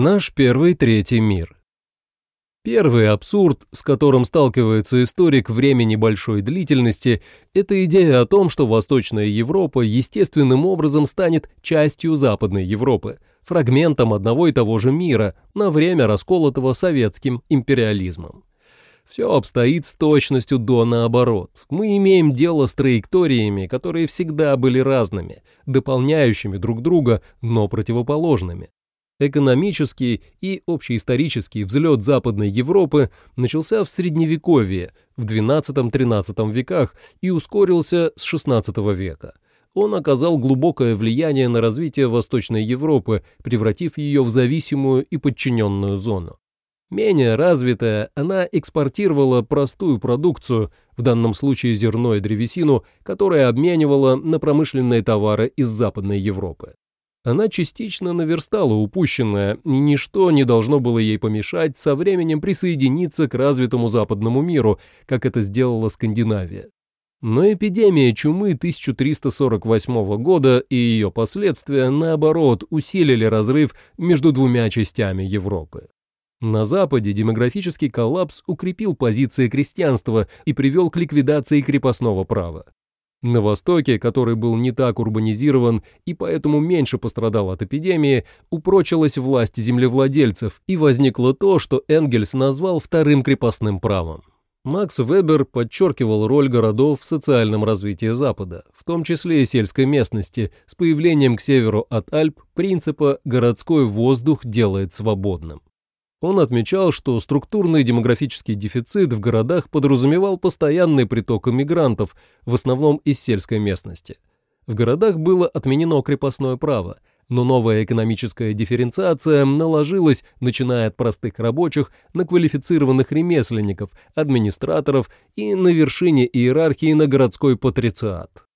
Наш первый третий мир. Первый абсурд, с которым сталкивается историк времени большой длительности, это идея о том, что Восточная Европа естественным образом станет частью Западной Европы, фрагментом одного и того же мира, на время расколотого советским империализмом. Все обстоит с точностью до наоборот. Мы имеем дело с траекториями, которые всегда были разными, дополняющими друг друга, но противоположными. Экономический и общеисторический взлет Западной Европы начался в Средневековье, в XII-XIII веках и ускорился с XVI века. Он оказал глубокое влияние на развитие Восточной Европы, превратив ее в зависимую и подчиненную зону. Менее развитая, она экспортировала простую продукцию, в данном случае зерно и древесину, которая обменивала на промышленные товары из Западной Европы. Она частично наверстала упущенное, и ничто не должно было ей помешать со временем присоединиться к развитому западному миру, как это сделала Скандинавия. Но эпидемия чумы 1348 года и ее последствия, наоборот, усилили разрыв между двумя частями Европы. На Западе демографический коллапс укрепил позиции крестьянства и привел к ликвидации крепостного права. На Востоке, который был не так урбанизирован и поэтому меньше пострадал от эпидемии, упрочилась власть землевладельцев и возникло то, что Энгельс назвал вторым крепостным правом. Макс Вебер подчеркивал роль городов в социальном развитии Запада, в том числе и сельской местности, с появлением к северу от Альп принципа «городской воздух делает свободным». Он отмечал, что структурный демографический дефицит в городах подразумевал постоянный приток иммигрантов, в основном из сельской местности. В городах было отменено крепостное право, но новая экономическая дифференциация наложилась, начиная от простых рабочих, на квалифицированных ремесленников, администраторов и на вершине иерархии на городской патрициат.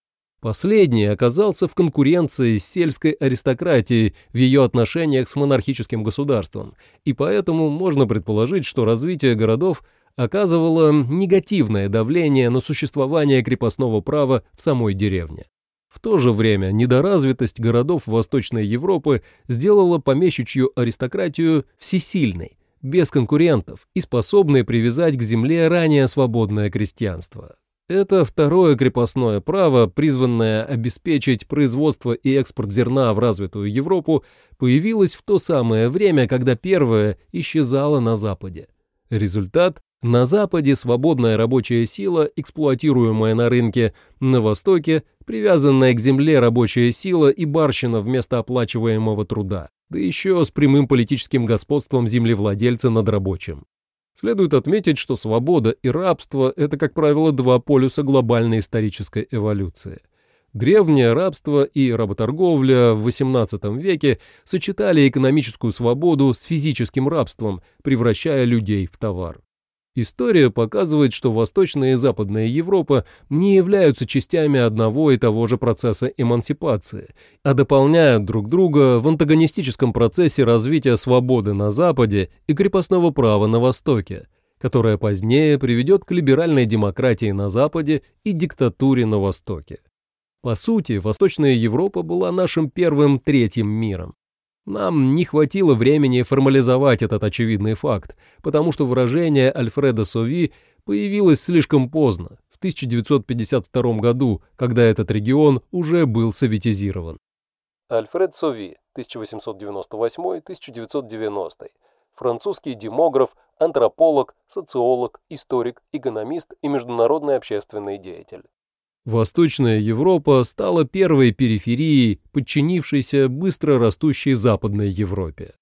Последний оказался в конкуренции с сельской аристократией в ее отношениях с монархическим государством, и поэтому можно предположить, что развитие городов оказывало негативное давление на существование крепостного права в самой деревне. В то же время недоразвитость городов Восточной Европы сделала помещичью аристократию всесильной, без конкурентов и способной привязать к земле ранее свободное крестьянство. Это второе крепостное право, призванное обеспечить производство и экспорт зерна в развитую Европу, появилось в то самое время, когда первое исчезало на Западе. Результат – на Западе свободная рабочая сила, эксплуатируемая на рынке, на Востоке – привязанная к земле рабочая сила и барщина вместо оплачиваемого труда, да еще с прямым политическим господством землевладельца над рабочим. Следует отметить, что свобода и рабство – это, как правило, два полюса глобальной исторической эволюции. Древнее рабство и работорговля в XVIII веке сочетали экономическую свободу с физическим рабством, превращая людей в товар. История показывает, что Восточная и Западная Европа не являются частями одного и того же процесса эмансипации, а дополняют друг друга в антагонистическом процессе развития свободы на Западе и крепостного права на Востоке, которое позднее приведет к либеральной демократии на Западе и диктатуре на Востоке. По сути, Восточная Европа была нашим первым третьим миром. Нам не хватило времени формализовать этот очевидный факт, потому что выражение Альфреда Сови появилось слишком поздно, в 1952 году, когда этот регион уже был советизирован. Альфред Сови, 1898-1990, французский демограф, антрополог, социолог, историк, экономист и международный общественный деятель. Восточная Европа стала первой периферией, подчинившейся быстро растущей Западной Европе.